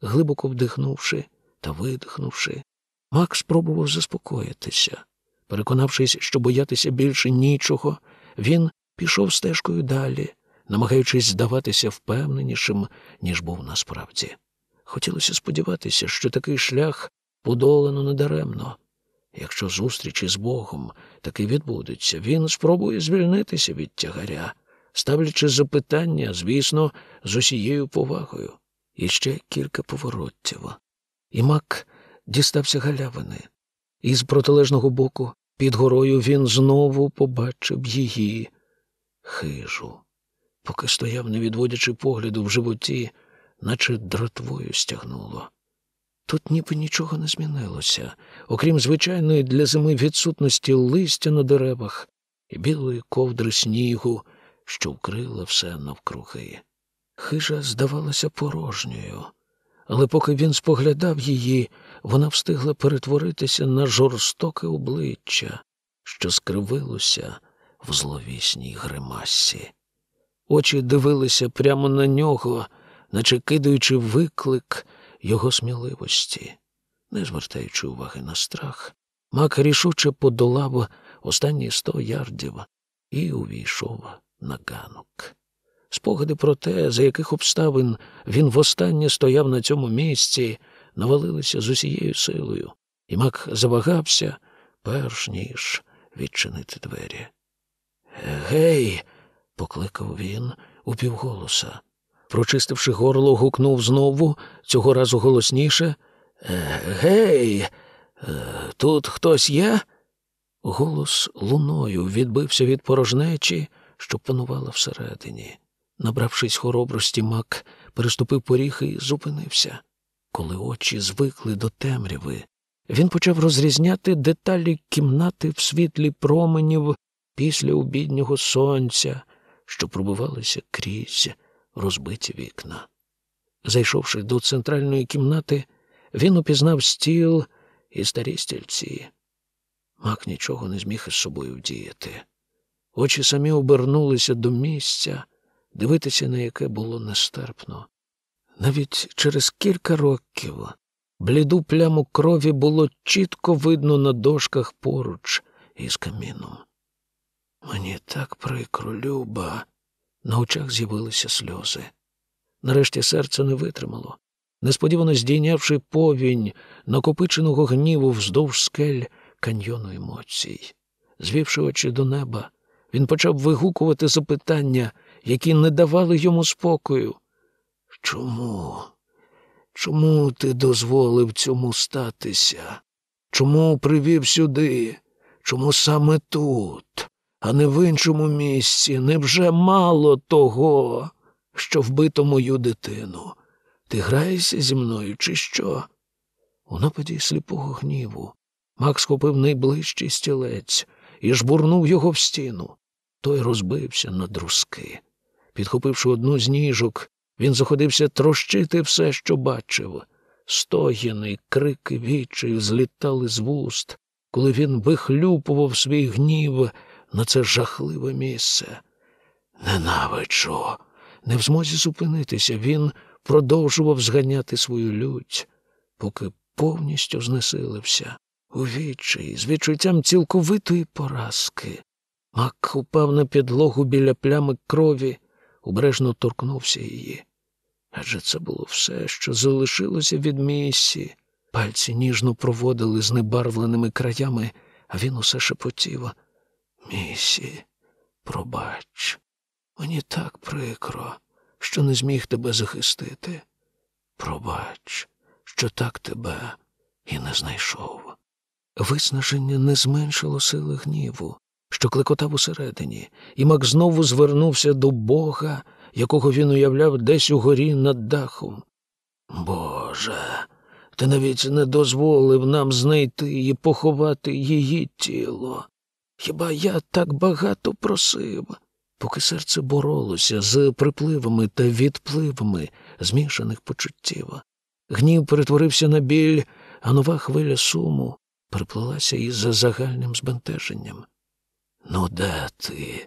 Глибоко вдихнувши та видихнувши, Мак спробував заспокоїтися. Переконавшись, що боятися більше нічого, він пішов стежкою далі, намагаючись здаватися впевненішим, ніж був насправді. Хотілося сподіватися, що такий шлях подолано недаремно. Якщо зустріч із Богом таки відбудеться, він спробує звільнитися від тягаря, ставлячи запитання, звісно, з усією повагою. І ще кілька повороттів. І мак дістався галявини. І з протилежного боку, під горою, він знову побачив її хижу. Поки стояв, не відводячи погляду в животі, наче дратвою стягнуло. Тут ніби нічого не змінилося, окрім звичайної для зими відсутності листя на деревах і білої ковдри снігу, що вкрила все навкруги. Хижа здавалася порожньою, але поки він споглядав її, вона встигла перетворитися на жорстоке обличчя, що скривилося в зловісній гримасі. Очі дивилися прямо на нього, наче кидаючи виклик його сміливості, не звертаючи уваги на страх, мак рішуче подолав останні сто ярдів і увійшов на ганок. Спогади про те, за яких обставин він востаннє стояв на цьому місці, навалилися з усією силою, і мак завагався, перш ніж відчинити двері. Гей, покликав він упівголоса. Прочистивши горло, гукнув знову, цього разу голосніше. Гей, е, тут хтось є? Голос луною відбився від порожнечі, що панувала всередині. Набравшись хоробрості, мак переступив поріг і зупинився. Коли очі звикли до темряви, він почав розрізняти деталі кімнати в світлі променів після обіднього сонця, що пробивалися крізь розбиті вікна. Зайшовши до центральної кімнати, він упізнав стіл і старі стільці. Мак нічого не зміг із собою вдіяти. Очі самі обернулися до місця, дивитися на яке було нестерпно. Навіть через кілька років бліду пляму крові було чітко видно на дошках поруч із каміном. Мені так прикро, Люба. На очах з'явилися сльози. Нарешті серце не витримало. Несподівано здійнявши повінь накопиченого гніву вздовж скель каньйону емоцій. Звівши очі до неба, він почав вигукувати запитання, які не давали йому спокою. Чому? Чому ти дозволив цьому статися? Чому привів сюди? Чому саме тут? А не в іншому місці. Невже мало того, що вбито мою дитину? Ти граєшся зі мною, чи що? У нападі сліпого гніву Макс схопив найближчий стілець і жбурнув його в стіну. Той розбився на друзки. Підхопивши одну з ніжок, він заходився трощити все, що бачив. Стогіни, крики відчаю злітали з вуст, коли він вихлюпував свій гнів на це жахливе місце. Ненавиджу. Не в змозі зупинитися, він продовжував зганяти свою лють, поки повністю знесилився у відчаї, з відчуттям цілковитої поразки. Мак упав на підлогу біля плями крові, обережно торкнувся її. Адже це було все, що залишилося від місі, Пальці ніжно проводили з небарвленими краями, а він усе шепотів. Місі, пробач, мені так прикро, що не зміг тебе захистити. Пробач, що так тебе і не знайшов. Виснаження не зменшило сили гніву, що клекотав усередині, і Мак знову звернувся до Бога, якого він уявляв десь угорі над дахом. Боже, ти навіть не дозволив нам знайти і поховати її тіло. Хіба я так багато просив? Поки серце боролося з припливами та відпливами змішаних почуттів. Гнів перетворився на біль, а нова хвиля суму приплилася із загальним збентеженням. Ну, де ти?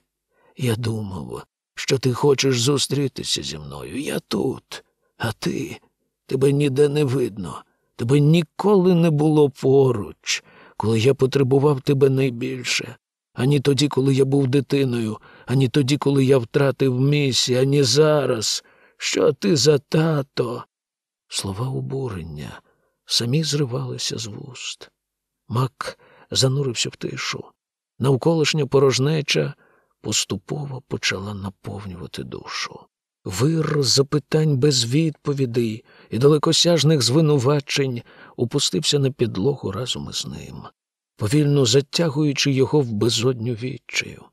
Я думав, що ти хочеш зустрітися зі мною. Я тут, а ти тебе ніде не видно, тебе ніколи не було поруч, коли я потребував тебе найбільше, ані тоді, коли я був дитиною, ані тоді, коли я втратив місі, ані зараз. Що ти за тато? Слова обурення самі зривалися з вуст. Мак занурився в тишу. Навколишня порожнеча поступово почала наповнювати душу. Вир запитань без відповідей і далекосяжних звинувачень опустився на підлогу разом із ним, повільно затягуючи його в безодню відчаю.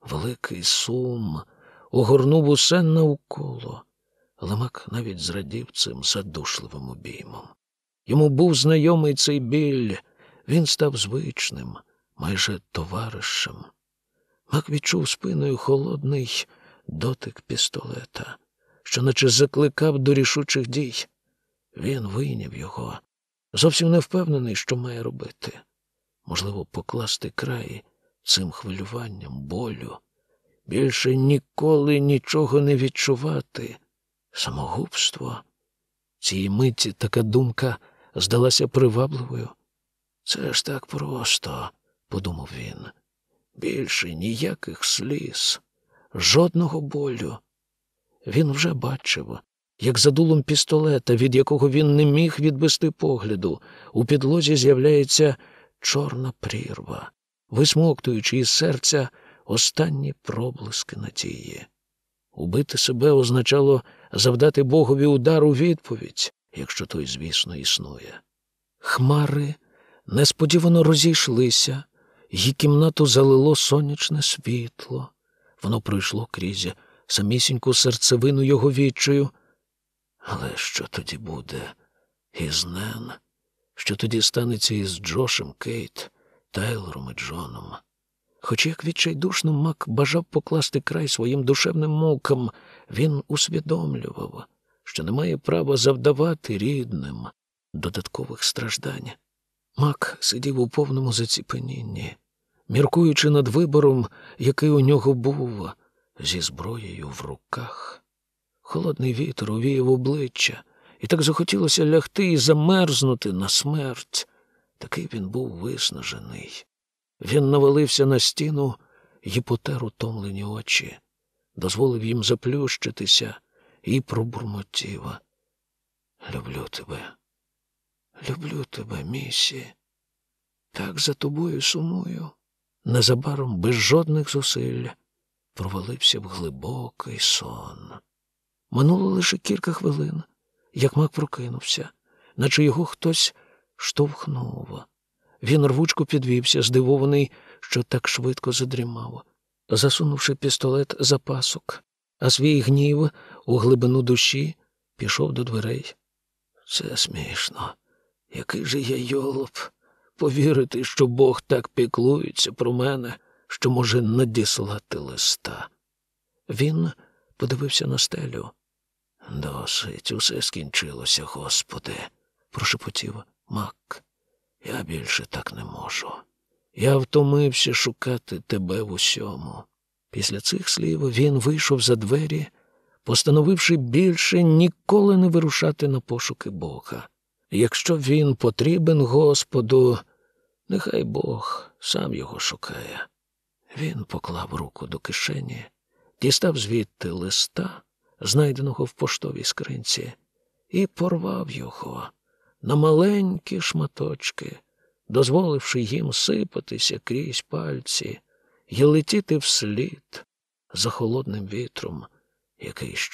Великий сум огорнув усе навколо, але Мак навіть зрадів цим задушливим обіймом. Йому був знайомий цей біль, він став звичним, майже товаришем. Мак відчув спиною холодний дотик пістолета, що наче закликав до рішучих дій. Він вийняв його, зовсім не впевнений, що має робити. Можливо, покласти край цим хвилюванням, болю, більше ніколи нічого не відчувати. Самогубство. Цій миті така думка здалася привабливою. Це ж так просто, подумав він. Більше ніяких сліз, жодного болю. Він вже бачив, як за дулом пістолета, від якого він не міг відвести погляду, у підлозі з'являється чорна прірва, висмоктуючи із серця останні проблиски надії. Убити себе означало завдати Богові удар у відповідь, якщо той, звісно, існує. Хмари несподівано розійшлися, її кімнату залило сонячне світло. Воно пройшло крізь самісіньку серцевину його відчаю. Але що тоді буде із Нен? Що тоді станеться із Джошем, Кейт, Тайлором і Джоном? Хоч як відчайдушно Мак бажав покласти край своїм душевним мукам, він усвідомлював, що не має права завдавати рідним додаткових страждань. Мак сидів у повному заціпенінні, міркуючи над вибором, який у нього був, зі зброєю в руках. Холодний вітер увіяв обличчя, і так захотілося лягти і замерзнути на смерть. Такий він був виснажений. Він навалився на стіну і потер утомлені очі, дозволив їм заплющитися і пробурмотів. Люблю тебе. Люблю тебе, місі. Так за тобою сумую. Незабаром, без жодних зусиль, провалився в глибокий сон. Минуло лише кілька хвилин, як мак прокинувся, наче його хтось штовхнув. Він рвучко підвівся, здивований, що так швидко задрімав, засунувши пістолет за пасок, а свій гнів у глибину душі пішов до дверей. Це смішно. Який же я йолоп повірити, що Бог так піклується про мене, що може надіслати листа. Він подивився на стелю. Досить, усе скінчилося, Господи, прошепотів Мак. Я більше так не можу. Я втомився шукати тебе в усьому. Після цих слів він вийшов за двері, постановивши більше ніколи не вирушати на пошуки Бога. Якщо він потрібен Господу, нехай Бог сам його шукає. Він поклав руку до кишені, дістав звідти листа, знайденого в поштовій скринці, і порвав його, на маленькі шматочки, дозволивши їм сипатися крізь пальці і летіти вслід за холодним вітром, який